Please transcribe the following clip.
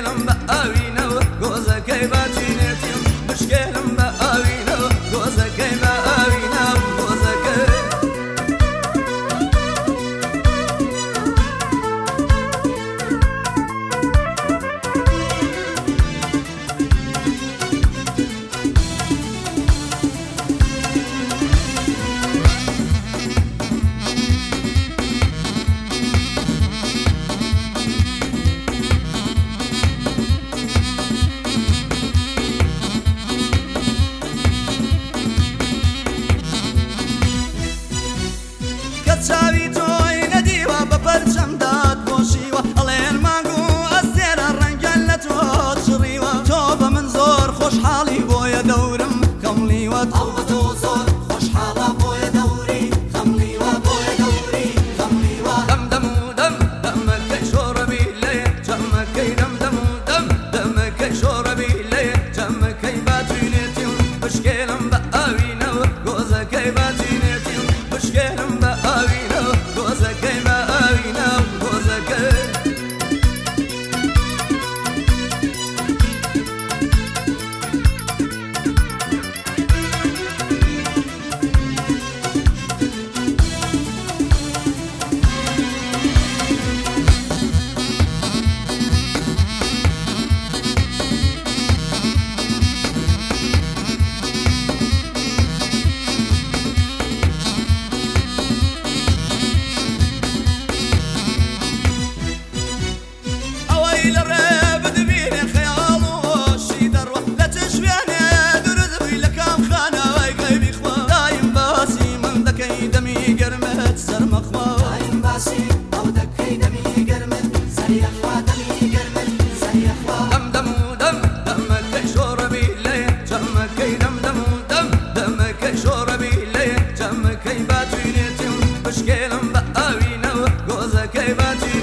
لم بقى وينو غوزة كيباتي كيف تنيتم مشكلة بقاوينا وقوزة كيف تنيتم